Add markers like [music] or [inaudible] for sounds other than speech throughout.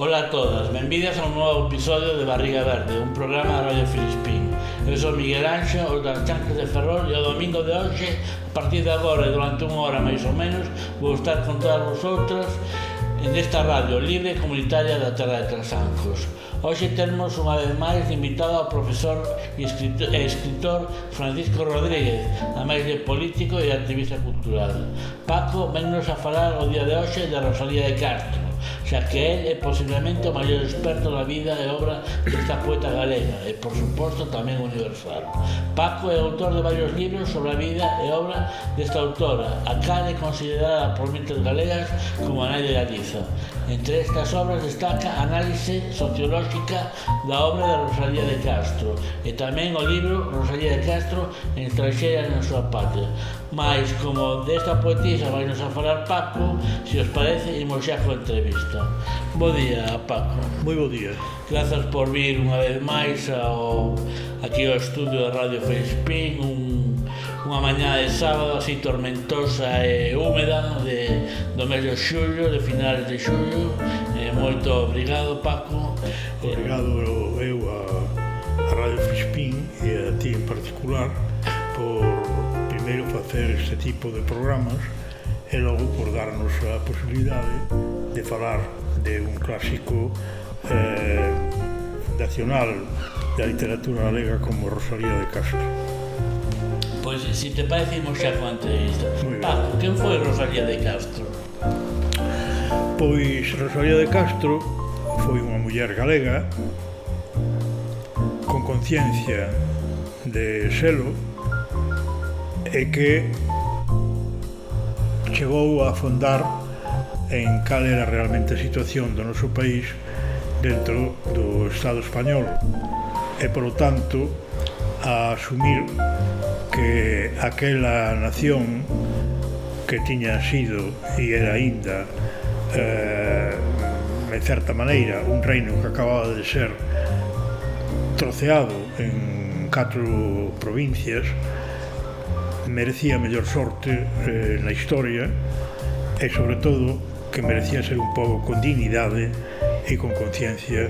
Ola a todas, benvidas a un novo episodio de Barriga Verde, un programa de Radio Filispín. Eu sou Miguel Anxo, o das Chancas de Ferrol, e o domingo de hoxe, a partir de agora e durante unha hora máis ou menos, vou estar con todas en nesta radio libre comunitaria da Terra de Trasancos. Hoxe temos unha vez máis invitado ao profesor e escritor, e escritor Francisco Rodríguez, a máis de político e activista cultural. Paco, vennos a falar o día de hoxe de Rosalía de Castro xa que él é posiblemente o maior experto na vida e obra desta poeta galega e, por suposto, tamén universal. Paco é autor de varios libros sobre a vida e obra desta autora, a cal é considerada por mentes galegas como a nai de Galiza. Entre estas obras destaca a análise sociolóxica da obra de Rosalía de Castro e tamén o libro Rosalía de Castro en estranxeira na súa patria. Mais, como desta poetisa vai nos a falar Paco, se os parece, imos xa coa entrevista. Bo día, Paco. Moi bo día. Grazas por vir unha vez máis ao, aquí ao estudio da Radio Felispín, un unha mañá de sábado así tormentosa e húmeda de, do mes de xullo, de finales de xullo. Eh, moito obrigado, Paco. Obrigado eu a, a Radio Frispín e a ti en particular por primeiro facer este tipo de programas e logo por darnos a posibilidade de falar de un clásico eh, nacional da literatura galega como Rosalía de Castro. Pois, pues, se te parece, imos xa coa entrevista. Paco, quen foi Rosalía de Castro? Pois, Rosalía de Castro foi unha muller galega con conciencia de selo e que chegou a afondar en cal era realmente a situación do noso país dentro do Estado español e, polo tanto, a asumir que aquela nación que tiña sido e era aínda eh, en certa maneira un reino que acababa de ser troceado en catro provincias merecía mellor sorte eh, na historia e sobre todo que merecía ser un pobo con dignidade e con conciencia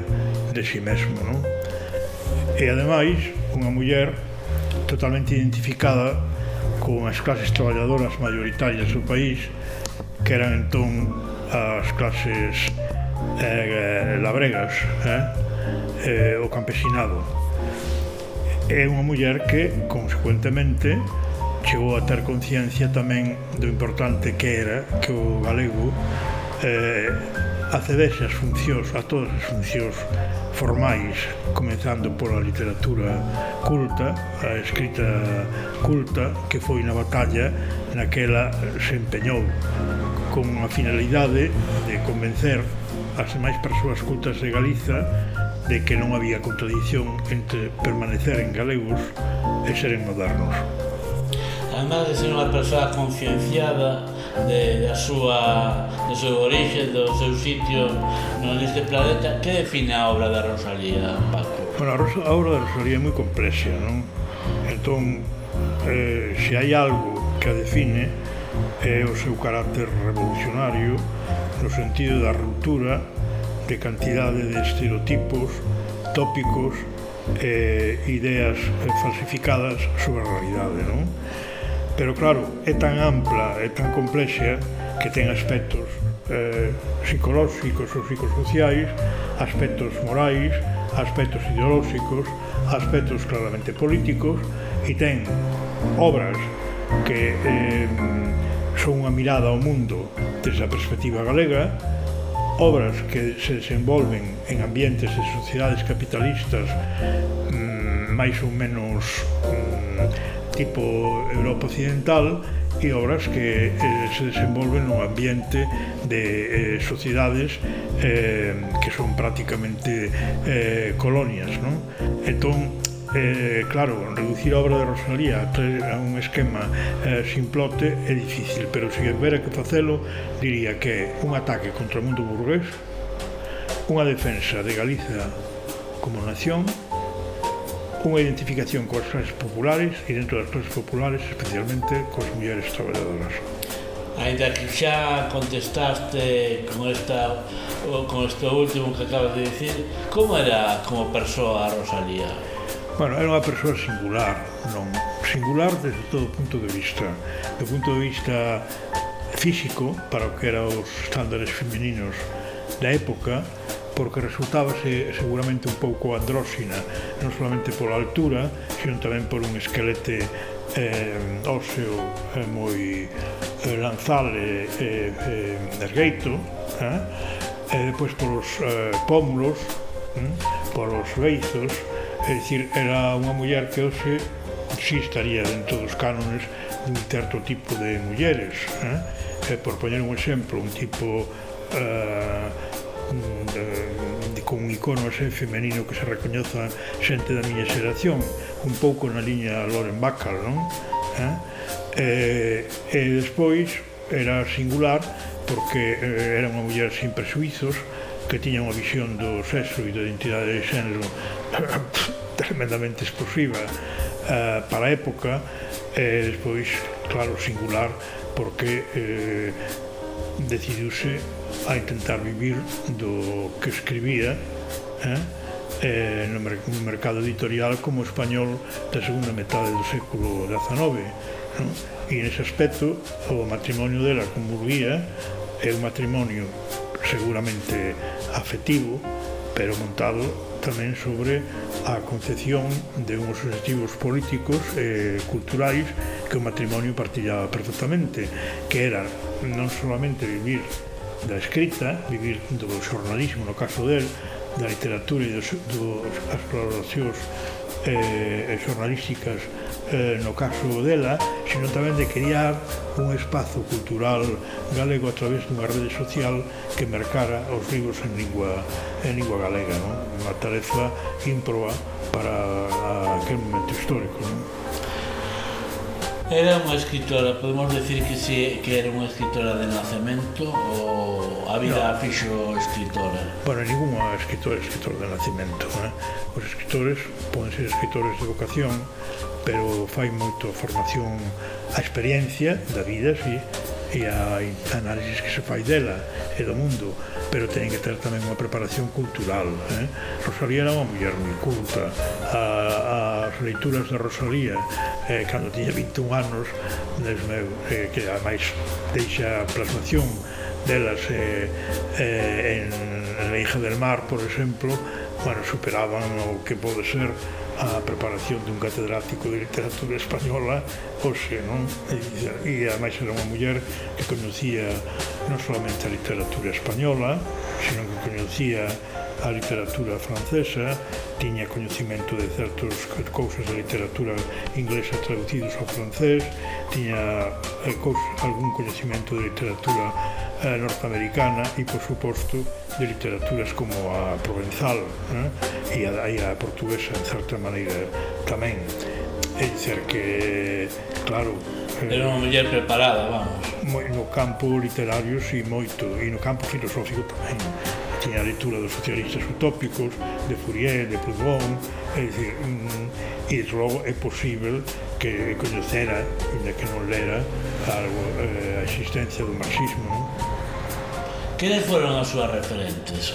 de si sí mesmo non? e ademais unha muller totalmente identificada con as clases traballadoras maioritarias do país que eran entón as clases eh, labregas eh, eh, o campesinado. É unha muller que consecuentemente chegou a ter conciencia tamén do importante que era que o galego eh, accedese as funcións, a todas as funcións formais, comenzando pola literatura culta, a escrita culta que foi na batalla naquela se empeñou con a finalidade de convencer as máis persoas cultas de Galiza de que non había contradición entre permanecer en galegos e seren modernos. Además de ser unha persoa concienciada de, da súa do seu orixe, do seu sitio neste planeta, que define a obra da Rosalía, Paco? Bueno, a, Rosa, a obra de Rosalía é moi complexa, non? Entón, eh, se hai algo que a define é o seu carácter revolucionario no sentido da ruptura de cantidade de estereotipos, tópicos e eh, ideas eh, falsificadas sobre a realidade, non? Pero claro, é tan ampla, é tan complexa que ten aspectos eh, psicolóxicos ou psicosociais, aspectos morais, aspectos ideolóxicos, aspectos claramente políticos e ten obras que eh, son unha mirada ao mundo desde a perspectiva galega, obras que se desenvolven en ambientes e sociedades capitalistas mm, máis ou menos mm, tipo Europa Occidental e obras que eh, se desenvolven nun ambiente de eh, sociedades eh, que son prácticamente eh, colonias. Non? Entón, eh, claro, reducir a obra de Rosalía a un esquema eh, simplote é difícil, pero se houbera que facelo, diría que un ataque contra o mundo burgués, unha defensa de Galiza como nación, unha identificación coas clases populares e dentro das clases populares especialmente coas mulleres traballadoras. Ainda que xa contestaste con, esta, con este último que acabas de dicir, como era como persoa a Rosalía? Bueno, era unha persoa singular, non singular desde todo punto de vista. Do punto de vista físico, para o que eran os estándares femininos da época, porque resultábase seguramente un pouco andróxina, non solamente pola altura, sino tamén por un esquelete eh, óseo eh, moi eh, lanzal e eh, eh, ergueito eh? e depois polos eh, pómulos eh, polos beizos é dicir, era unha muller que hoxe si estaría dentro dos cánones dun certo tipo de mulleres eh? e por poñer un exemplo un tipo eh, de, de, con iconos eh, femenino que se recoñeza xente da miña xeración un pouco na liña Loren Bacall non? Eh? Eh, e despois era singular porque eh, era unha muller sin presuizos que tiña unha visión do sexo e da identidade de xénero [coughs] tremendamente explosiva eh, para a época e despois, claro, singular porque eh, decidiuse a intentar vivir do que escribía eh? Eh, no, mer no mercado editorial como español da segunda metade do século XIX non? e nese aspecto o matrimonio dela con Burguía é un matrimonio seguramente afetivo pero montado tamén sobre a concepción de uns objetivos políticos e eh, culturais que o matrimonio partillaba perfectamente que era non solamente vivir da escrita, vivir do xornalismo no caso del, da literatura e dos, dos as eh, xornalísticas eh, no caso dela, sino tamén de crear un espazo cultural galego a través dunha rede social que mercara os libros en lingua, en lingua galega, non? unha tarefa ímproba para aquel momento histórico. Non? Era unha escritora, podemos decir que si que era unha escritora de nacemento ou a vida no. a fixo escritora? Bueno, ningún escritor é escritor de nacemento. Eh? Os escritores poden ser escritores de vocación, pero fai moito formación a experiencia da vida, sí, e a análisis que se fai dela e do mundo, pero teñen que ter tamén unha preparación cultural. Eh? Rosalía era unha muller moi culta, a as leituras de Rosalía eh, cando tiña 21 anos des meu, eh, que ademais deixa plasmación delas eh, eh, en, en La hija del mar, por exemplo bueno, superaban o que pode ser a preparación dun catedrático de literatura española hoxe, non? E, e ademais era unha muller que coñecía non solamente a literatura española, sino que coñecía a literatura francesa, tiña coñecemento de certos cousas da literatura inglesa traducidos ao francés, tiña eh, algún coñecemento de literatura eh, norteamericana e, por suposto, de literaturas como a provenzal eh? e a, e a portuguesa, en certa maneira, tamén. É dizer que, claro, eh, Era unha muller preparada, vamos. Moi no campo literario, si, moito, e no campo filosófico tamén que é a lectura dos socialistas utópicos, de Fourier, de Proudhon, é dicir, e mm, logo é posible que coñecera, inda que non lera, a, eh, a existencia do marxismo. Non? Queres foron as súas referentes?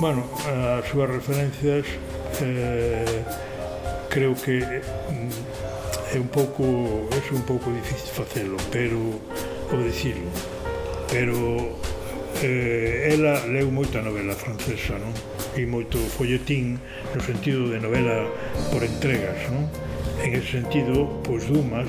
Bueno, eh, as súas referencias eh, creo que é mm, un pouco é un pouco difícil facelo, pero o dicirlo, pero eh, ela leu moita novela francesa, non? E moito folletín no sentido de novela por entregas, non? En ese sentido, pois Dumas,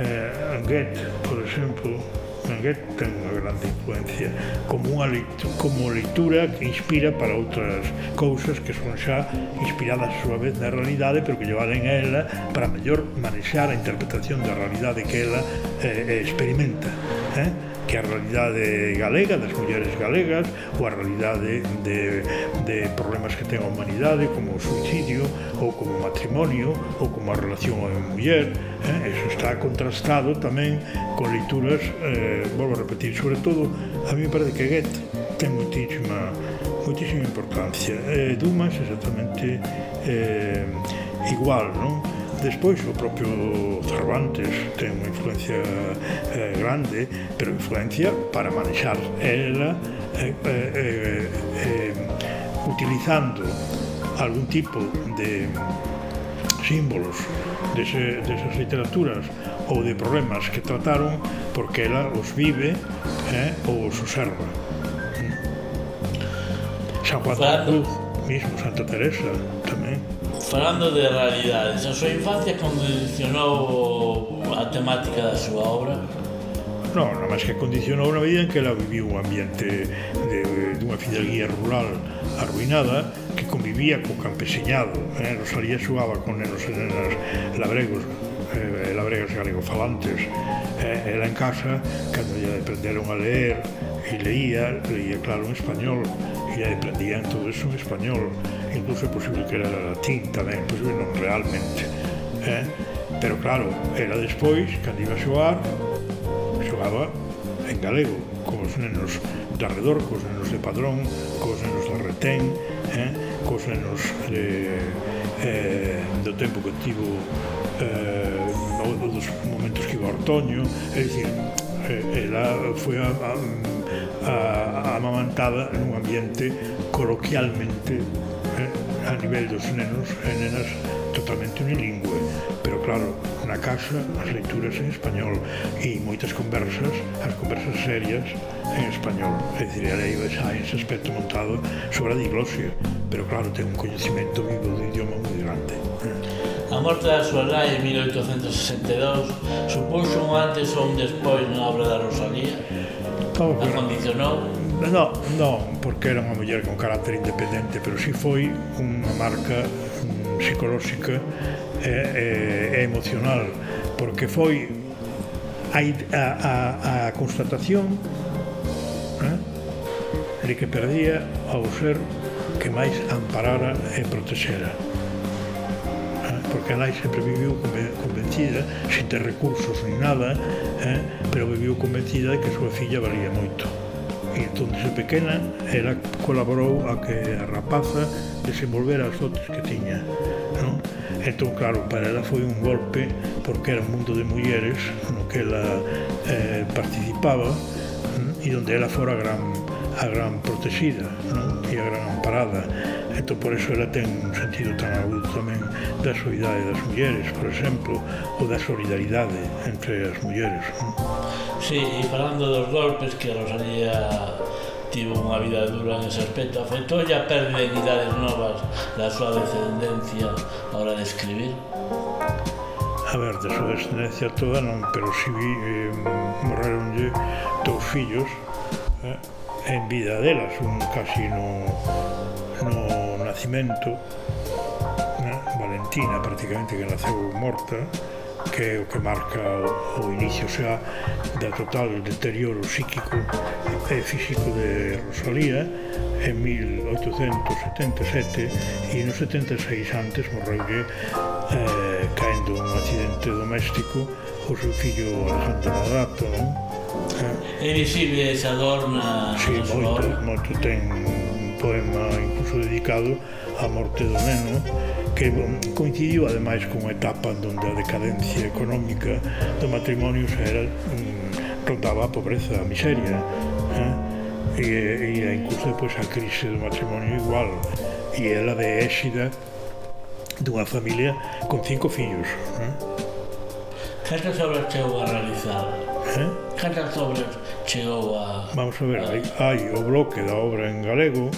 eh, Anguet, por exemplo, Anguet ten unha grande influencia como unha leitura, como leitura que inspira para outras cousas que son xa inspiradas a súa vez na realidade pero que llevaren a ela para mellor manexar a interpretación da realidade que ela eh, experimenta eh? que a realidade galega, das mulleres galegas, ou a realidade de, de problemas que ten a humanidade, como o suicidio, ou como o matrimonio, ou como a relación a muller, eh? eso está contrastado tamén con leituras, eh, volvo a repetir, sobre todo, a mí me parece que Goethe ten muitísima, muitísima importancia. Eh, Dumas exactamente eh, igual, non? Despois o propio Cervantes ten unha influencia eh, grande, pero influencia para manexar ela eh, eh, eh, eh, utilizando algún tipo de símbolos dese, desas literaturas ou de problemas que trataron porque ela os vive eh, ou os observa. Mm. San Juan de Cruz, mismo Santa Teresa, Falando de realidades, a súa infancia condicionou a temática da súa obra? Non, non máis que condicionou na medida en que ela viviu un ambiente de, dunha fidelguía rural arruinada que convivía co campesiñado, eh? Rosalía xugaba con nenos e nenas labregos, eh, labregos e. Eh, ela en casa, cando lle aprenderon a leer, e leía, leía claro en español, e aprendía aprendían todo eso en español incluso é posible que era latín tamén, posible non realmente. Eh? Pero claro, era despois, cando iba a xogar, xogaba en galego, cos nenos de arredor, cos nenos de Padrón, cos nenos de Retén, eh? cos nenos de, eh, do tempo que tivo eh, ou dos momentos que iba a Ortoño, é dicir, eh, ela foi a, a, a, a amamantada nun ambiente coloquialmente a nivel dos nenos e nenas totalmente unilingüe. Pero claro, na casa as leituras en español e moitas conversas as conversas serias en español. É dicir, a lei xa ese aspecto montado sobre a diglosia. Pero claro, ten un coñecimento vivo do idioma moi grande. A morte da súa nai en 1862 supuxo un antes ou un despois na obra da Rosalía? Oh, a condicionou? Non, non, porque era unha muller con carácter independente, pero si sí foi unha marca mm, psicolóxica e, e, e emocional, porque foi a, a, a, a constatación eh, de que perdía ao ser que máis amparara e protexera eh, porque a nai sempre viviu convencida, sin ter recursos ni nada, eh, pero viviu convencida de que a súa filla valía moito. E entón, desde pequena, ela colaborou a que a rapaza desenvolvera as dotes que tiña. Non? Entón, claro, para ela foi un golpe porque era un mundo de mulleres no que ela eh, participaba e onde ela fora a gran, a gran protegida non? e a gran amparada Entón, por eso ela ten un sentido tan agudo tamén da solidariedade das mulleres, por exemplo, ou da solidaridade entre as mulleres. Non? Sí, e falando dos golpes que Rosalía tivo unha vida dura en ese aspecto, afectou a perda de idades novas da súa descendencia a hora de escribir? A ver, da súa descendencia toda non, pero si vi, eh, morreronlle dous fillos eh, en vida delas, un casi no, no nacimento na Valentina prácticamente que naceu morta que é o que marca o, o inicio xa da total deterioro psíquico e físico de Rosalía en 1877 e no 76 antes morreulle eh, caendo un accidente doméstico o seu fillo Alejandro Nadato non? Eh? É visible esa dor na, sí, na moito, moito ten poema incluso dedicado á morte do neno que coincidiu ademais unha etapa onde a decadencia económica do matrimonio xa era mm, rondaba a pobreza, a miseria eh? e, e incluso pois, a crise do matrimonio igual e ela de éxida dunha familia con cinco fillos eh? Cantas obras chegou a realizar? Eh? Cantas obras chegou a... Vamos a ver, hai, hai o bloque da obra en galego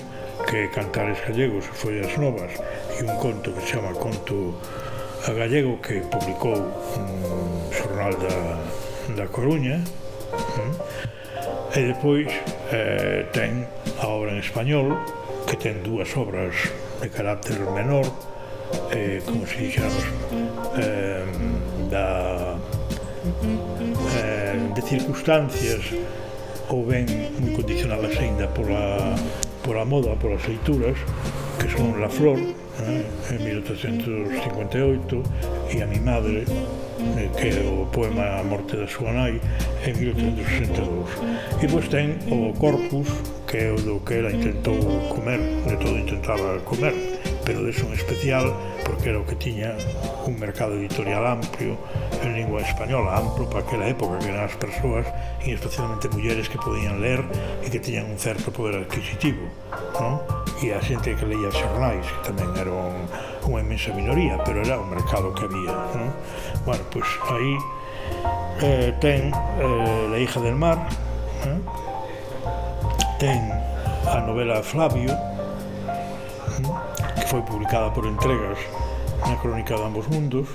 que Cantares Gallegos foi as novas e un conto que se chama Conto a Gallego que publicou un xornal da, da Coruña e depois eh, ten a obra en español que ten dúas obras de carácter menor eh, como se dixamos eh, da eh, de circunstancias ou ben moi condicionadas ainda pola pola moda, polas feituras, que son La Flor, eh, en 1858, e a mi madre, eh, que é o poema A morte da súa nai, en 1862. E pois ten o Corpus, que é o do que ela intentou comer, de todo intentaba comer, pero de son especial porque era o que tiña un mercado editorial amplio en lingua española, amplo para aquela época que eran as persoas e especialmente mulleres que podían ler e que tiñan un certo poder adquisitivo non? e a xente que leía xornais que tamén era un, unha imensa minoría pero era o mercado que había non? bueno, pois aí eh, ten eh, La hija del mar eh? ten a novela Flavio foi publicada por entregas na Crónica de Ambos Mundos,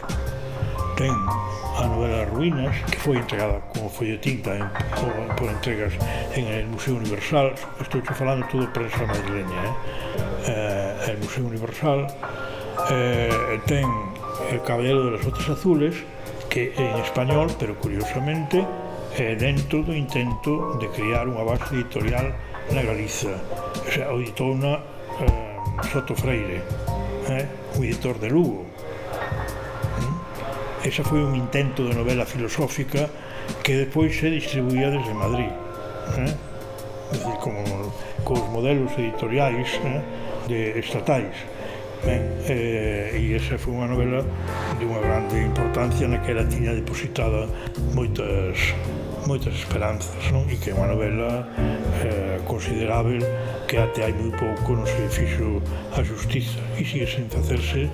ten a novela Ruínas, que foi entregada como folletín en, por, por entregas en el Museo Universal, estou falando todo prensa madrileña, eh? eh, el Museo Universal eh, ten El Caballero de las Otras Azules, que en español, pero curiosamente, eh, dentro do intento de crear unha base editorial na Galiza. O sea, auditona eh, Soto Freire, eh? o editor de Lugo. Eh? Esa foi un intento de novela filosófica que despois se distribuía desde Madrid. Eh? Decir, como cos modelos editoriais eh? de estatais. Ben, eh, e esa foi unha novela de unha grande importancia na que era tiña depositada moitas moitas esperanzas non? e que é unha novela eh, considerável que até hai moi pouco non se fixo a justiza e sigue sen facerse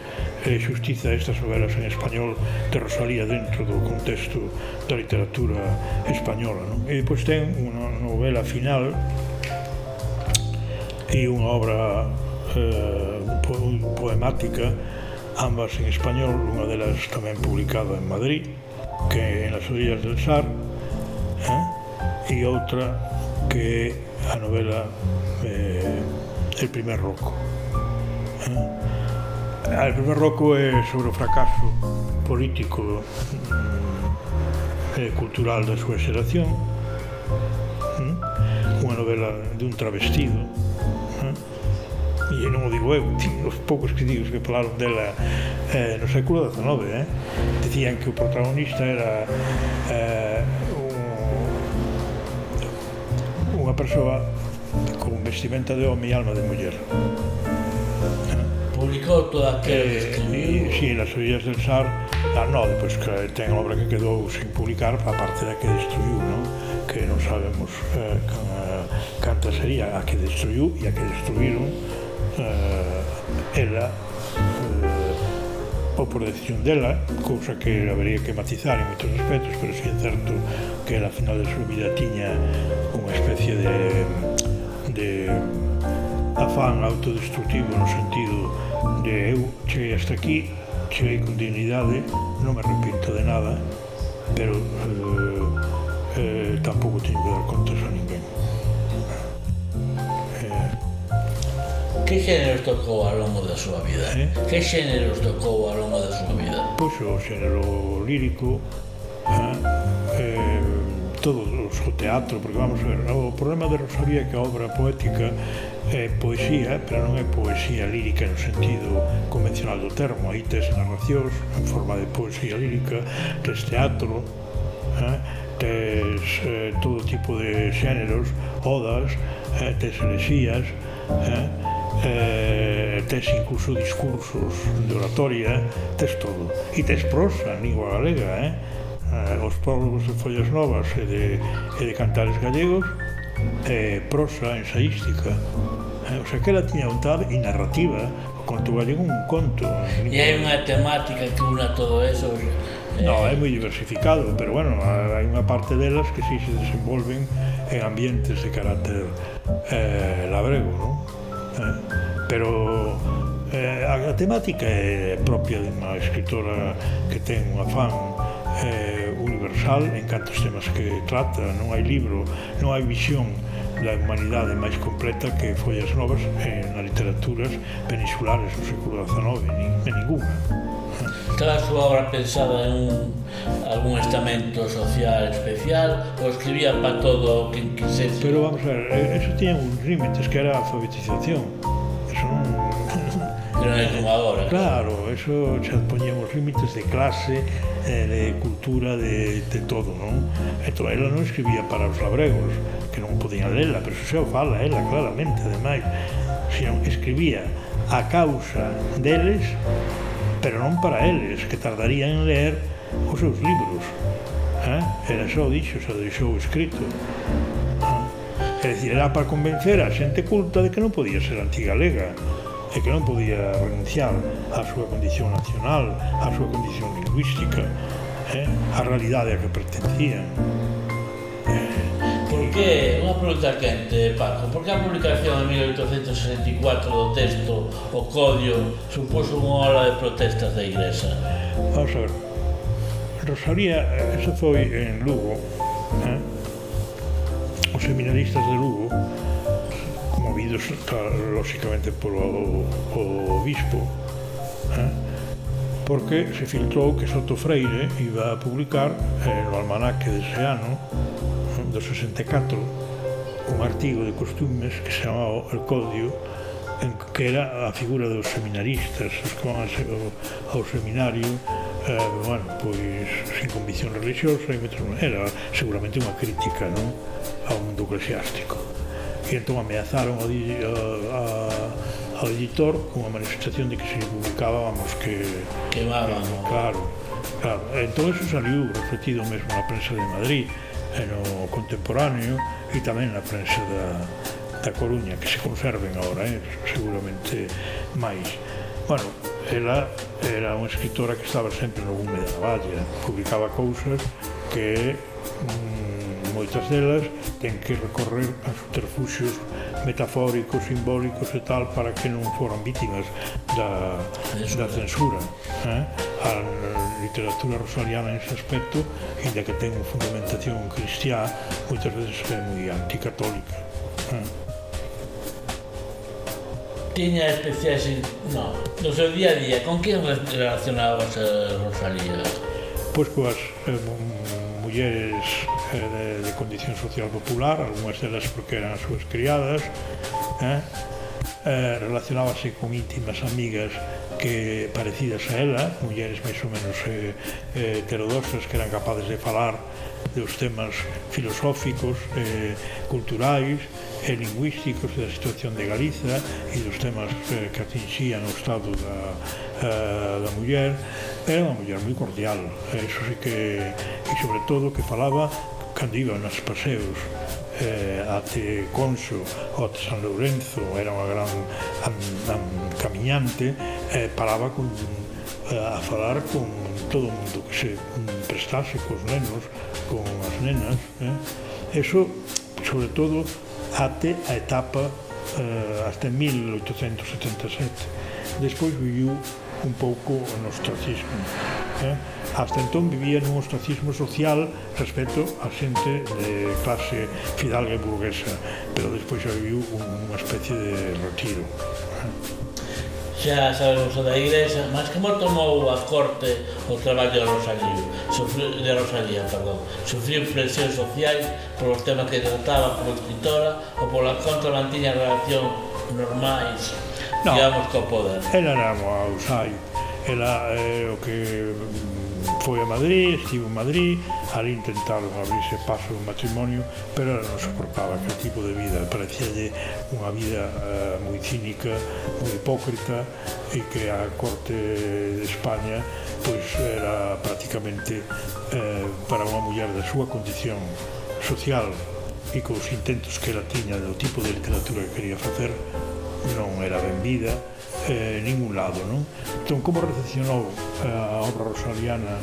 eh, justiza a estas novelas en español de Rosalía dentro do contexto da literatura española non? e pois ten unha novela final e unha obra eh, poemática ambas en español, unha delas tamén publicada en Madrid que en las orillas del Sar eh? e outra que é a novela eh, El primer roco. Eh? El primer roco é sobre o fracaso político e eh, cultural da súa xeración, eh? unha novela de un travestido, eh? e non o digo eu, os poucos críticos que falaron dela eh, no século XIX, eh, dicían que o protagonista era eh, persoa con vestimenta de home e alma de muller. Publicou toda aquela eh, que escribiu. Sí, Las orillas del Sar, ah, no, pois que ten obra que quedou sin publicar, a parte da que destruiu, non? que non sabemos eh, can, canta sería a que destruiu e a que destruíron eh, ela eh, ou por decisión dela, cousa que habería que matizar en moitos aspectos, pero si é certo que ela a final da súa vida tiña unha especie de, de afán autodestructivo no sentido de eu cheguei hasta aquí, cheguei con dignidade, non me arrepinto de nada, pero eh, eh, tampouco teño que dar contas a ninguén. Eh, Que xéneros tocou ao longo da súa vida? Eh? Que xéneros tocou ao longo da súa vida? Pois o xénero lírico, eh? eh, todo, o teatro, porque vamos ver, o problema de Rosalía é que a obra poética é poesía, pero non é poesía lírica no sentido convencional do termo. Aí tes narracións en forma de poesía lírica, tes teatro, eh? tes eh, todo tipo de xéneros, odas, eh, tes elexías, eh? eh, tes incluso discursos de oratoria, tes todo. E tes prosa en lingua galega, eh? eh, os pobos de follas novas e de, e de cantares gallegos, eh, prosa ensaística. Eh, o sea que ela tiña un tal e narrativa, o conto gallego un conto. E hai unha temática que una todo eso, eh... No, é moi diversificado, pero bueno, hai unha parte delas que si sí se desenvolven en ambientes de carácter eh, labrego, non? Eh, pero eh, a, a temática é propia de unha escritora que ten un afán eh, universal en cantos temas que trata, non hai libro, non hai visión da humanidade máis completa que follas novas eh, nas literaturas peninsulares do século XIX, nin, ninguna. Toda a súa obra pensada en un, algún estamento social especial ou escribía para todo o que quisese? Pero vamos a ver, eh, eso tiña un límites que era a alfabetización. Eso non... Pero non é como agora. Claro, eso xa poñemos límites de clase, eh, de cultura, de, de todo, non? E ela non escribía para os labregos, que non podían lela, pero se o fala eh, ela claramente, ademais, senón escribía a causa deles, pero non para eles, que tardarían en ler os seus libros. Eh? Era só dixo, só deixou escrito. Eh? É dicir, era para convencer a xente culta de que non podía ser antigalega e que non podía renunciar á súa condición nacional, á súa condición lingüística, eh, a realidade a que pertencían. Por que, unha pregunta quente, Paco, por que a publicación de 1864 do texto O Codio supuso unha ola de protestas da Igrexa? Vamos a ver, Rosalía, eso foi en Lugo, eh? os seminaristas de Lugo, movidos lógicamente polo o, bispo eh? porque se filtrou que Soto Freire iba a publicar eh, no almanaque dese ano eh, do 64 un artigo de costumes que se chamaba El Código en que era a figura dos seminaristas os que van ao, ao seminario eh, bueno, pois sin convicción religiosa e era seguramente unha crítica non? ao mundo eclesiástico e entón ameazaron ao, di, a, a, ao editor cunha manifestación de que se publicábamos que... Quemaban. Eh, claro, claro. Entón eso saliu refletido mesmo na prensa de Madrid e no contemporáneo e tamén na prensa da, da Coruña, que se conserven agora, eh, seguramente máis. Bueno, ela era unha escritora que estaba sempre no gume da valla, publicaba cousas que mm, moitas delas ten que recorrer a subterfuxios metafóricos, simbólicos e tal para que non foran vítimas da, da censura. Eh? A literatura rosaliana nese aspecto, inda que ten fundamentación cristiá, moitas veces é moi anticatólica. Eh? tiña especiais no, no seu día a día con quen relacionabas a Rosalía? Pois coas eh, mulleres eh, de, de condición social popular, algunhas delas porque eran as súas criadas, eh, eh, relacionábase con íntimas amigas que parecidas a ela, mulleres máis ou menos eh, eh, heterodoxas que eran capaces de falar dos temas filosóficos, eh, culturais, e lingüísticos da situación de Galiza e dos temas eh, que atinxían o estado da, eh, da muller era unha muller moi cordial eh, eso sí que, e sobre todo que falaba cando iba nos paseos eh, ate Conso ou ate San Lourenzo era unha gran am, am, camiñante eh, paraba con, eh, a falar con todo o mundo que se prestase cos nenos con as nenas eh? eso sobre todo até a etapa eh, hasta 1877. Despois viviu un pouco no ostracismo. Eh? Hasta entón vivía nun ostracismo social respecto a xente de clase fidalga e burguesa, pero despois xa viviu unha especie de retiro. Eh? Xa sabemos da igrexa, mas que mo tomou a corte o traballo de años? sufriu, de Rosalía, perdón, sufriu presións sociais polos temas que trataba como escritora ou pola contra mantiña relación normais, no, digamos, co poder. Ela era unha usai, ela eh, o que mm, foi a Madrid, estivo en Madrid, ali intentaron abrirse paso un matrimonio, pero ela non soportaba aquel tipo de vida parecíalle unha vida eh, moi cínica, moi hipócrita e que a corte de España pois era prácticamente eh, para unha muller da súa condición social e cos intentos que ela tiña do tipo de literatura que quería facer non era ben vida eh, ningún lado, non? Entón, como recepcionou eh, a obra rosaliana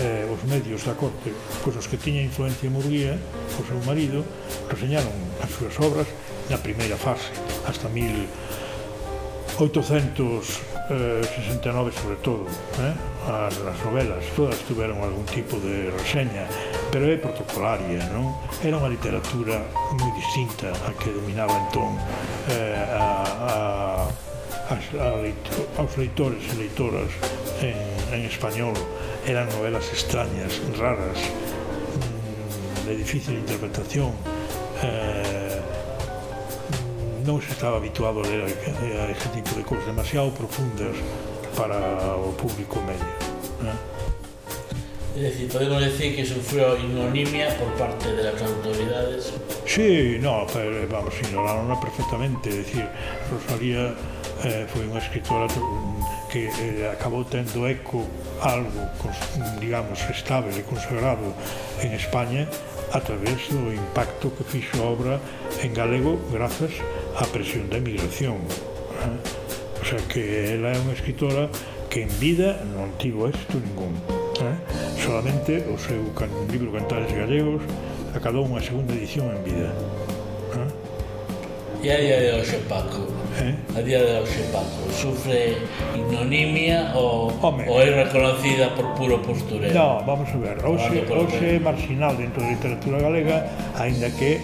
eh, os medios da corte Pois os que tiña influencia en Murguía, o seu marido, reseñaron as súas obras na primeira fase, hasta 1869 eh, sobre todo, eh? as, as novelas, todas tiveron algún tipo de reseña, pero é protocolaria, non? Era unha literatura moi distinta a que dominaba entón eh, a, a as, a leito, aos leitores e leitoras en, en español eran novelas extrañas, raras, mm, de difícil interpretación. Eh, non se estaba habituado a ler a, a ese tipo de cosas demasiado profundas para o público medio. eh. Es decir, podemos decir que sufrió ignominia por parte de las autoridades. Sí, no, pero, vamos, ignoraron perfectamente. Es decir, Rosalía eh, foi unha escritora que eh, acabou tendo eco algo, digamos, estable e consagrado en España a través do impacto que fixo a obra en galego grazas á presión da emigración. Eh? O sea que ela é unha escritora que en vida non tivo éxito ningún. Eh? Solamente o seu can, libro Cantares Galegos acabou unha segunda edición en vida. Eh? E aí, aí, Paco, eh? a día de hoxe Paco? Sufre ignominia ou, Home. ou é reconocida por puro postureo? No, vamos a ver, hoxe, hoxe é marginal dentro da literatura galega, aínda que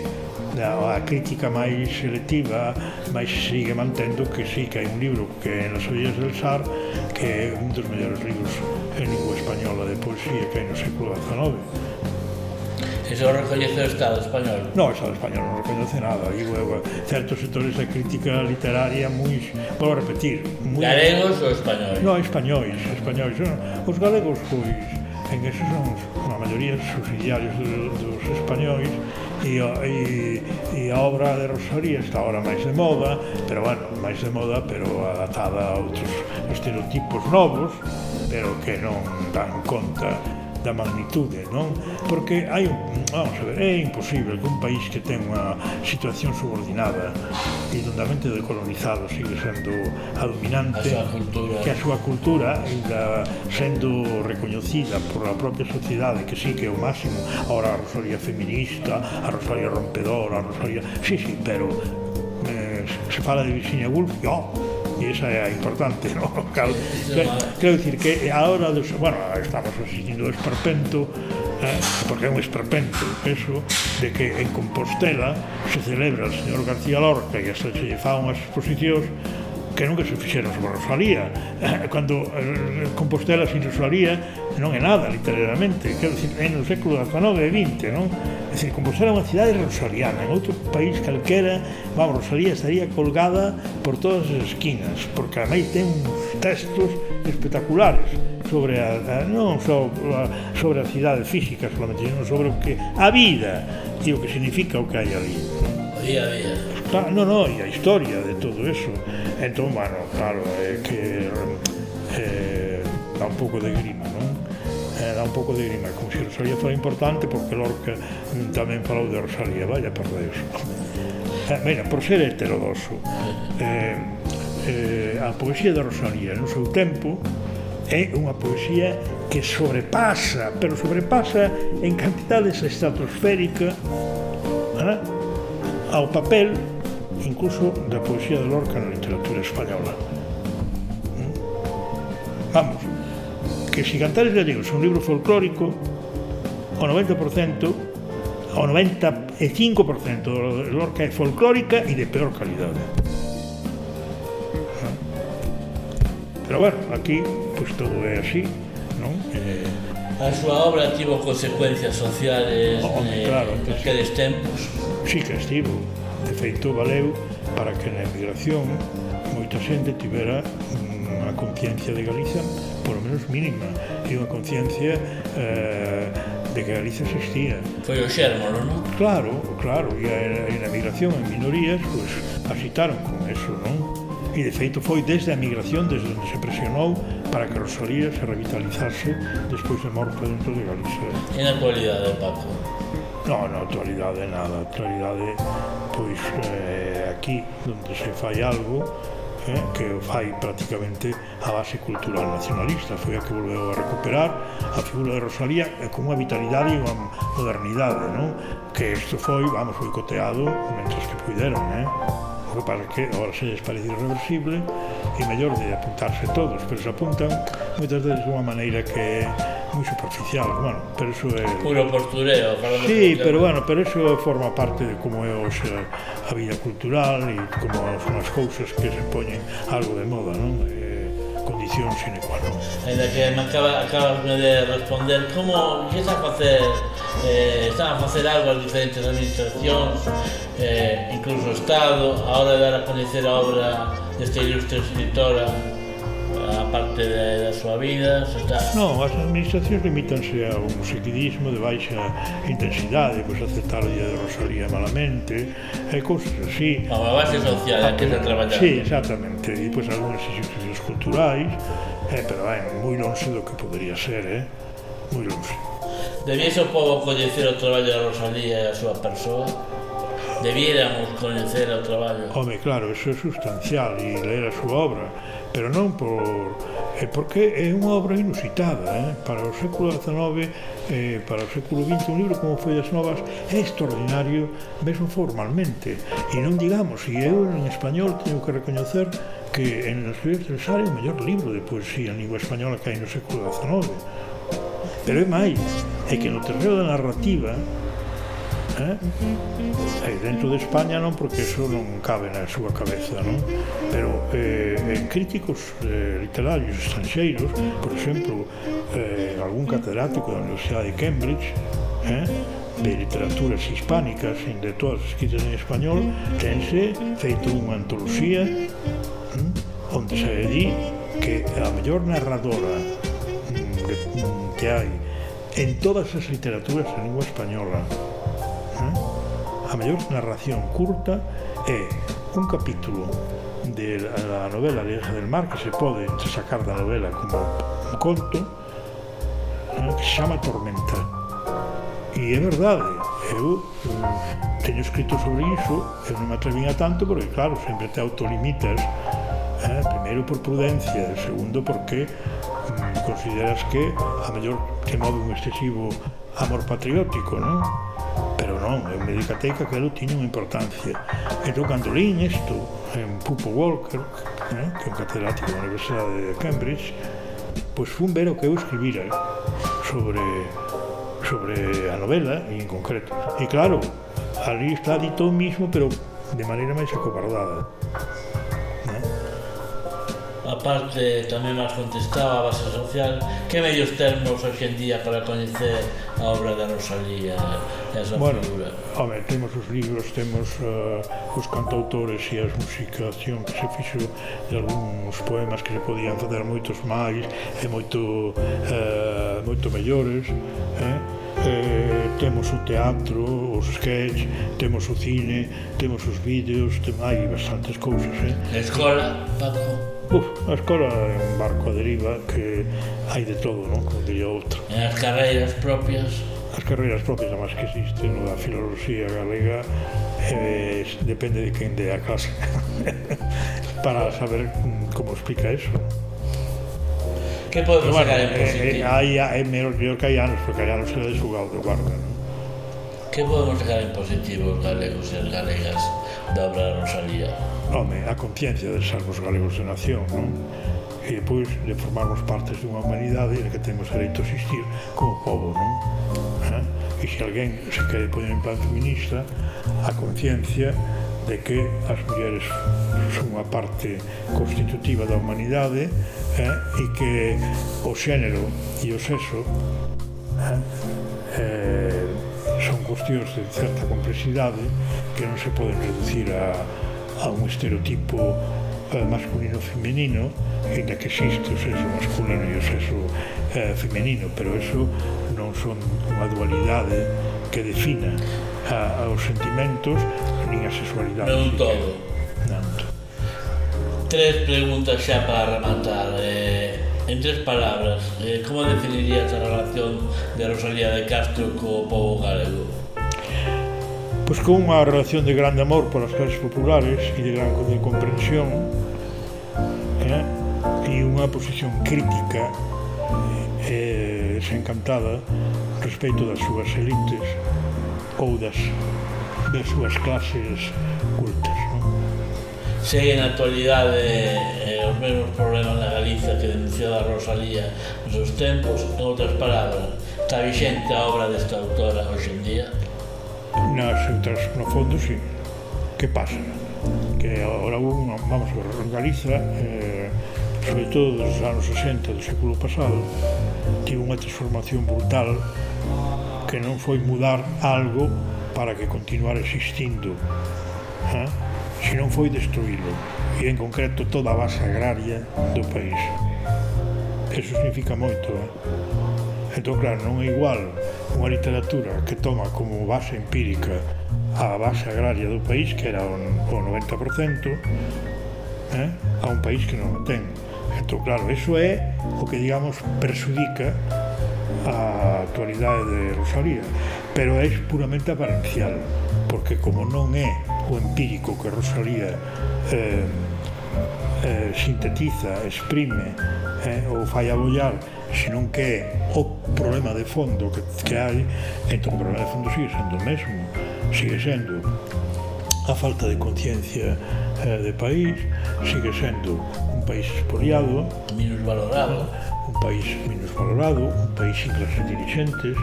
a crítica máis selectiva máis sigue mantendo que sí que hai un libro que é Nas ollas del Sar que é un dos mellores libros en lingua española de poesía que hai no século XIX Eso recoñece o Estado español? No, o Estado español non recoñece nada. Digo, eu, certos sectores da crítica literaria moi, vou repetir, moi... Galegos ou españoles? Non, españois, españois. Os galegos, pois, en eso son a maioría subsidiarios do, dos españois e, e, e a obra de Rosalía está ahora máis de moda pero bueno, máis de moda pero adaptada a outros estereotipos novos pero que non dan conta da magnitude, non? Porque hai, vamos a ver, é imposible que un país que ten unha situación subordinada e totalmente decolonizado sigue sendo a dominante a cultura. que a súa cultura ainda sendo recoñecida por a propia sociedade que sí que é o máximo ahora a Rosaria feminista a Rosaria rompedora a Rosaria... sí, sí, pero eh, se fala de Virginia Woolf e oh, esa é a importante, no? Cal, quero dicir que a hora de... bueno, estamos asistindo ao esperpento eh, porque é un esperpento eso de que en Compostela se celebra o señor García Lorca e hasta se lle fa unhas exposicións que nunca se fixeron sobre Rosalía eh, cando eh, Compostela sin Rosalía non é nada literalmente quero dicir, é no século XIX e XX non? se Compostela é unha cidade rosariana, en outro país calquera, vamos, Rosalía estaría colgada por todas as esquinas, porque ademais ten textos espectaculares sobre a, a non só sobre a cidade física solamente, sino sobre o que a vida e o que significa o que hai ali. Había, había. Claro, non, non, e a historia de todo eso. Entón, bueno, claro, é que eh, dá un pouco de grima, non? eh, dá un pouco de grima como se Rosalía fora importante porque Lorca mm, tamén falou de Rosalía vaya por Deus. Eh, mira, por ser heterodoso, eh, eh, a poesía de Rosalía no seu tempo é unha poesía que sobrepasa, pero sobrepasa en cantidades estratosférica eh, ao papel incluso da poesía de Lorca na literatura española. Mm. Vamos, que se Cantares Gallegos é un libro folclórico, ao 90%, ao 95% de Lorca é folclórica e de peor calidade. Pero bueno, aquí pues, todo é así, non? Eh, A súa obra tivo consecuencias sociales oh, eh, claro, naqueles tempos? Sí que estivo. De feito, valeu para que na emigración moita xente tivera un unha conciencia de Galiza, polo menos mínima, e unha conciencia eh, de que Galiza existía. Foi o xérmolo, non? Claro, claro, e a, a emigración en minorías, pois, pues, asitaron con eso, non? e de feito foi desde a migración desde onde se presionou para que Rosalía se revitalizase despois da de morte dentro de Galicia. E na actualidade, Paco? Non, na actualidade nada, actualidade pois eh, aquí onde se fai algo eh, que fai prácticamente a base cultural nacionalista foi a que volveu a recuperar a figura de Rosalía eh, con unha vitalidade e unha modernidade non? que isto foi, vamos, foi coteado mentres que puderon eh? o que pasa que agora se les parece irreversible e mellor de apuntarse todos pero se apuntan moitas veces de unha maneira que moi superficial, bueno, pero iso é... Puro postureo, falando... Sí, pero bueno, pero iso forma parte de como é hoxe eh, a vida cultural e como son as cousas que se poñen algo de moda, non? E, condición sine qua non. Ainda que me acaba, acabas de responder, como que está a facer, eh, está a facer algo as diferentes administracións, eh, incluso o Estado, a hora de dar a coñecer a obra desta ilustre escritora parte da, da súa vida? Se está... Non, as administracións limítanse a un seguidismo de baixa intensidade, pois aceptar o día de Rosalía malamente, e cousas así. A base social a que se traballa. Sí, exactamente, e pois algúns exercicios culturais, eh, pero ben, moi longe do que podería ser, eh? moi longe. Debiese o povo coñecer o traballo da Rosalía e a súa persoa? Debiéramos coñecer o traballo? Home, claro, eso é sustancial e ler a súa obra pero non por É porque é unha obra inusitada eh? para o século XIX eh, para o século XX un libro como Follas novas é extraordinario mesmo formalmente e non digamos, e eu en español teño que recoñecer que en os libros del Sare é o mellor libro de poesía en lingua española que hai no século XIX pero é máis é que no terreno da narrativa eh? e dentro de España non porque eso non cabe na súa cabeza non? pero eh, en críticos eh, literarios estranxeiros por exemplo eh, algún catedrático da Universidade de Cambridge eh, de literaturas hispánicas e de todas escritas en español tense feito unha antoloxía eh, onde se di que a mellor narradora mm, que, mm, que hai en todas as literaturas en lingua española a mellor narración curta é un capítulo de la novela Lieja del Mar que se pode sacar da novela como un conto eh, que se chama Tormenta. E é verdade eu mm, teño escrito sobre iso eu non me a tanto porque claro, sempre te autolimitas eh, primeiro por prudencia segundo porque Mm, consideras que a mellor te move un excesivo amor patriótico, non? Pero non, eu me dedicatei que aquilo tiña unha importancia. Entón, cando lín isto en Pupo Walker, eh, que é un catedrático da Universidade de Cambridge, pois fun ver o que eu escribira sobre sobre a novela en concreto. E claro, ali está dito o mismo, pero de maneira máis acobardada aparte tamén máis contestaba a base social que medios termos hoxe en día para coñecer a obra da Rosalía e a súa bueno, figura home, temos os libros, temos uh, os cantautores e as musicación que se fixo de algúns poemas que se podían fazer moitos máis e moito uh, moito mellores eh? eh, temos o teatro, os sketch, temos o cine, temos os vídeos, tem, hai bastantes cousas, eh? A escola, Paco. Uf, a escola en barco a deriva que hai de todo, non? Como diría outro. E as carreiras propias? As carreiras propias, máis que existen, no da filosofía galega, eh, depende de quen de a clase. [laughs] Para saber como explica eso. Que podemos bueno, sacar en eh, eh, positivo? Eh, hai, é mellor, mellor que hai anos, porque hai anos se desugado de guarda. non? Que podemos sacar en positivo os galegos e as galegas da obra de Rosalía? home, a conciencia de sermos galegos de nación, non? E depois de formarmos partes dunha humanidade en que temos dereito a existir como povo, non? Eh? E se alguén se quere poner en plan feminista, a conciencia de que as mulleres son unha parte constitutiva da humanidade eh, e que o xénero e o sexo eh, eh, son cuestións de certa complexidade que non se poden reducir a, a un um estereotipo eh, masculino femenino ainda que existe o sexo masculino e o sexo eh, femenino pero eso non son unha dualidade que defina a, os sentimentos nin a sexualidade non todo. Non. tres preguntas xa para rematar. Eh, en tres palabras eh, como definirías a relación de Rosalía de Castro co povo galego? Pois buscou unha relación de grande amor polas clases populares e de gran de comprensión eh, e unha posición crítica eh, eh, desencantada respecto das súas elites ou das, das súas clases cultas. Non? Segue na actualidade eh, os mesmos problemas na Galiza que denunciaba Rosalía nos seus tempos, en outras palabras, está vixente a obra desta autora hoxe en día? nas outras, no fondo, sí. Que pasa? Que ahora un, vamos, en Galiza, eh, sobre todo dos anos 60 do século pasado, tivo unha transformación brutal que non foi mudar algo para que continuara existindo, eh? sino foi destruílo, e en concreto toda a base agraria do país. Eso significa moito. Eh? Entón, claro, non é igual unha literatura que toma como base empírica a base agraria do país, que era o 90%, eh, a un país que non o ten. Entón, claro, eso é o que, digamos, persudica a actualidade de Rosalía, pero é puramente aparencial, porque como non é o empírico que Rosalía eh, eh, sintetiza, exprime eh, ou fai abollar senón que o problema de fondo que, que hai entón o problema de fondo sigue sendo o mesmo sigue sendo a falta de conciencia eh, de país sigue sendo un país espoliado minusvalorado un país menos valorado, un país sin clases dirigentes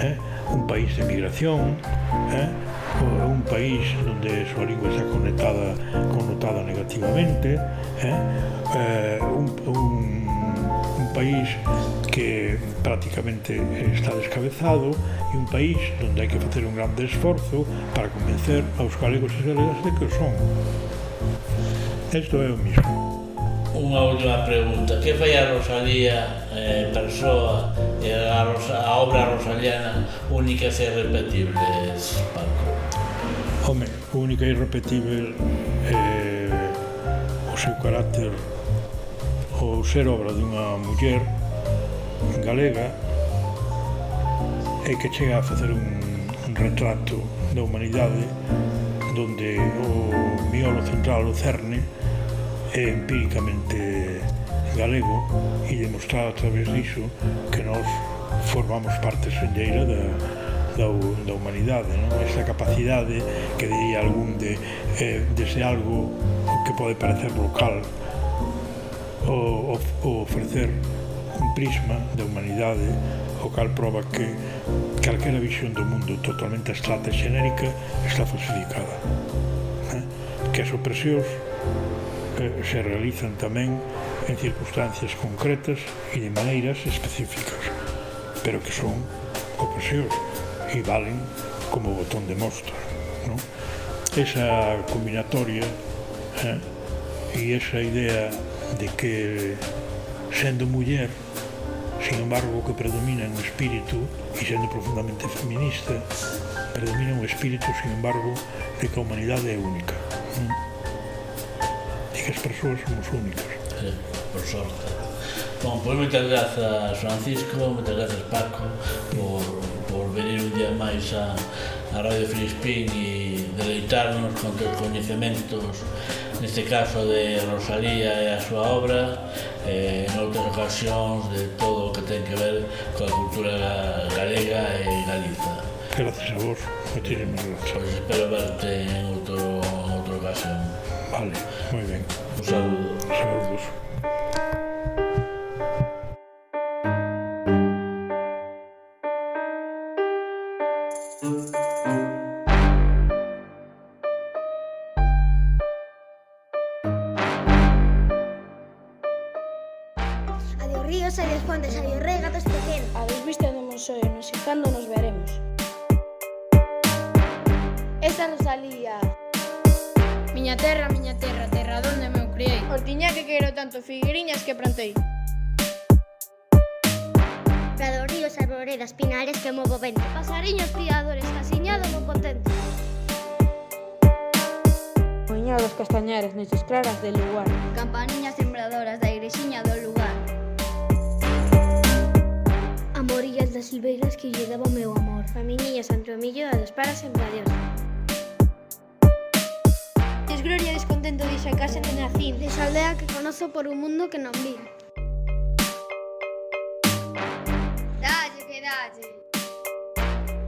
eh, un país de migración eh, un país donde súa lingua está conectada, connotada negativamente eh, eh, un, un país que prácticamente está descabezado e un país onde hai que facer un grande esforzo para convencer aos galegos e galegas de que o son. Isto é o mismo. Unha última pregunta. Que fai a Rosalía eh, persoa e a, Rosa, a obra rosaliana única e irrepetible, Paco? Home, única e irrepetible eh, o seu carácter ou ser obra dunha muller galega e que chega a facer un, un retrato da humanidade donde o miolo central, o cerne, é empíricamente galego e demostrar a través diso que nós formamos parte sendeira da, da, da humanidade, non? esta capacidade que diría algún de, eh, de ser algo que pode parecer local, o, o, o ofrecer un prisma da humanidade o cal prova que calquera visión do mundo totalmente abstrata e xenérica está falsificada eh? que as opresións eh, se realizan tamén en circunstancias concretas e de maneiras específicas pero que son opresións e valen como botón de mostra no? esa combinatoria eh, e esa idea de que sendo muller sin embargo o que predomina é un espírito e sendo profundamente feminista predomina un espírito sin embargo de que a humanidade é única e que as persoas somos únicas. Sí, por sorte. Bom, pois moitas grazas Francisco, moitas grazas Paco por, por venir un día máis a, a Radio Filispín e deleitarnos con teus coñecementos neste caso de Rosalía e a súa obra, eh, en outras ocasións de todo o que ten que ver coa cultura galega e Galiza. Gracias a vos, moitísimas gracias. Pois espero verte en outro, en outro ocasión. Vale, moi ben. Un saludo. Saludos. Miña Santomillo a disparas en Baleona. Desgloria descontento dixa casa de nacín, desa aldea que conozo por un mundo que non vi. Dalle que dalle.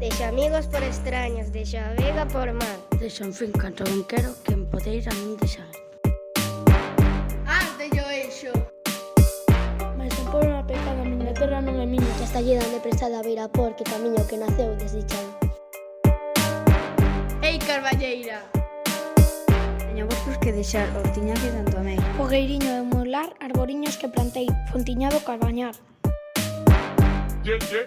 Deixa amigos por extraños, deixa a vega por mar. Deixa un fin canto ben quero, quen podeira non deixar. Arte yo eixo. Estalle dando prestada a beira por que camiño que naceu desde chan. Ei, Carballeira! Teño vos que deixar hortiña que tanto amei. Fogueiriño de molar, arboriños que plantei, fontiñado carbañar. Ye, ye.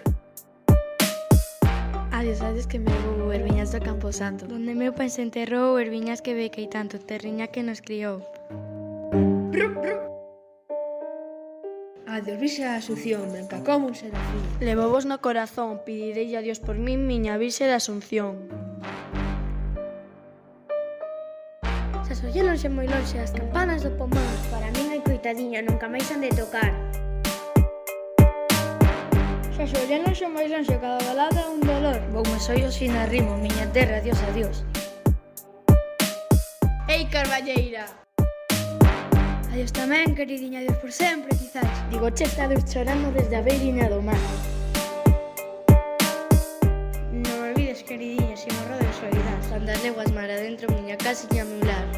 Adiós, adiós que me vou Herviñas do Campo Santo Donde meu pai se enterrou herbiñas que bequei tanto Terriña que nos criou Brum, brum. A Dios Virxe da Asunción, branca como un serafín. Levovos no corazón, pedirei a Dios por min, miña Virxe da Asunción. Se solleronse moi lonxe as campanas do pomar, para min hai coitadiña, nunca máis han de tocar. Se solleronse moi lonxe, cada balada un dolor. Vou me soios sin arrimo, miña terra, adiós, adiós. Ei, Carballeira! Adiós tamén, queridinha, adiós por sempre, quizás. Digo, che, estades chorando desde a beiriña do mar. Non olvides, queridinha, se morro de soidade. Tantas leguas mar adentro, miña casa e meu lar.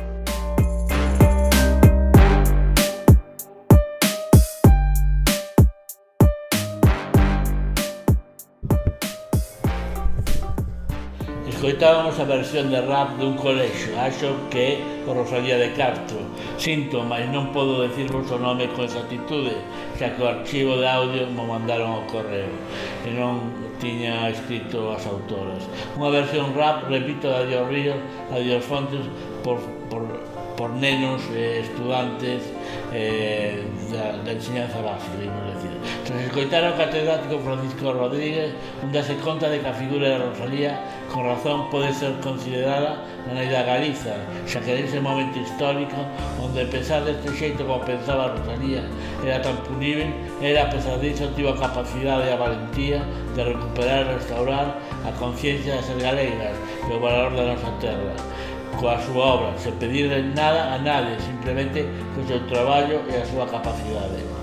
Escoitábamos a versión de rap dun colexo, acho que por Rosalía de Castro, Sinto, mas non podo decirvos o nome con exactitude, xa que o archivo de audio mo mandaron ao correo e non tiña escrito as autoras. Unha versión rap, repito, de Adiós Ríos, Adiós Fontes, por, por, por nenos, eh, estudantes eh, da, da enseñanza básica, imos decir. Escoitar ao catedrático Francisco Rodríguez dase conta de que a figura de Rosalía con razón pode ser considerada na lei da Galiza, xa que nese momento histórico onde pensar deste xeito como pensaba Rosalía era tan punível, era a pesar disso tivo a capacidade e a valentía de recuperar e restaurar a conciencia das galegas e o valor da nosa terra coa súa obra, sen pedirle nada a nadie, simplemente co seu traballo e a súa capacidade.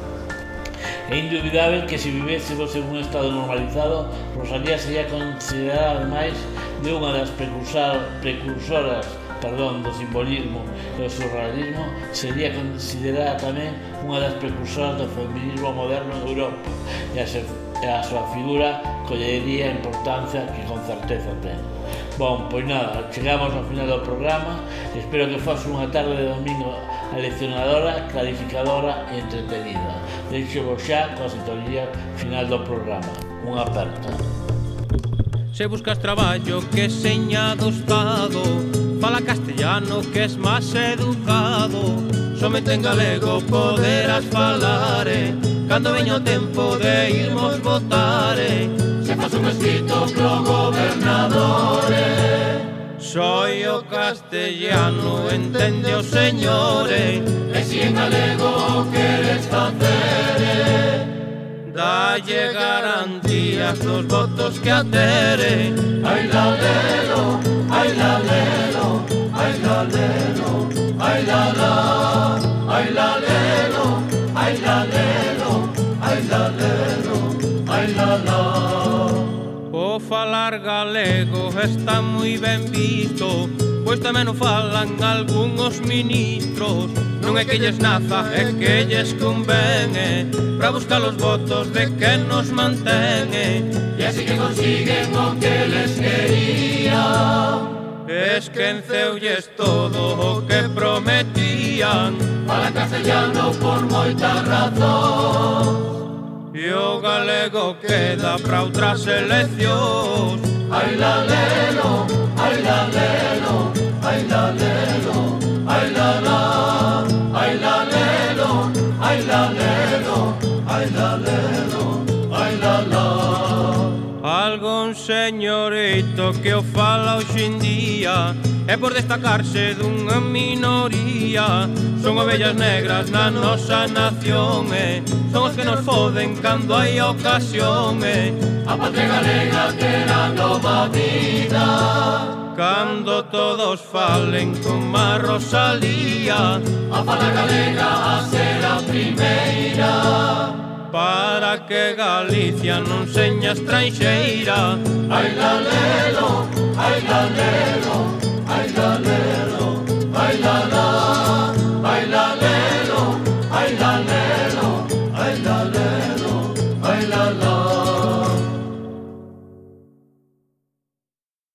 É indubidável que se vivésemos en un estado normalizado, Rosalía sería considerada ademais de unha das precursoras perdón, do simbolismo e do surrealismo sería considerada tamén unha das precursoras do feminismo moderno en Europa e a, se, e a súa figura collería a importancia que con certeza ten. Bon, pois nada, chegamos ao final do programa espero que fose unha tarde de domingo aleccionadora, clarificadora e entretenida. Deixevo xa coa sintonía final do programa. Unha aperta. Se buscas traballo que señado estado Fala castellano que es máis educado Somente en galego poderás falare eh. Cando veño o tempo de irmos votare Se faz un escrito pro gobernadore eh. Soy o castellano, entende oh o señores, e si en galego queres facer eh. Dalle garantías dos votos que atere eh. Ai la lelo, ai la lelo, ai la lelo, ai la la Ai la lelo, ai la lelo, ai la lelo, ai la falar galego está moi ben visto Pois tamén o falan algúns ministros. Non é que lles naza, é que lles convene Pra buscar os votos de que nos mantene E así que consiguen o que les quería. Esquenceulles todo o que prometían. Para castellano por moitas razóns E o galego queda para outra selección Ai la lelo, ai la lelo, ai la lelo, ai la la Ai la lelo, ai la lelo, ai la lelo Algún señorito que o fala hoxendía É por destacarse dunha minoría Son ovellas negras na nosa nación eh? Son os que nos foden cando hai ocasión eh? A patria galega terá nova vida Cando todos falen con má Rosalía A fala galega a ser a primeira para que Galicia non seña estranxeira. Ai galelo, ai galelo, ai galelo, ai galelo.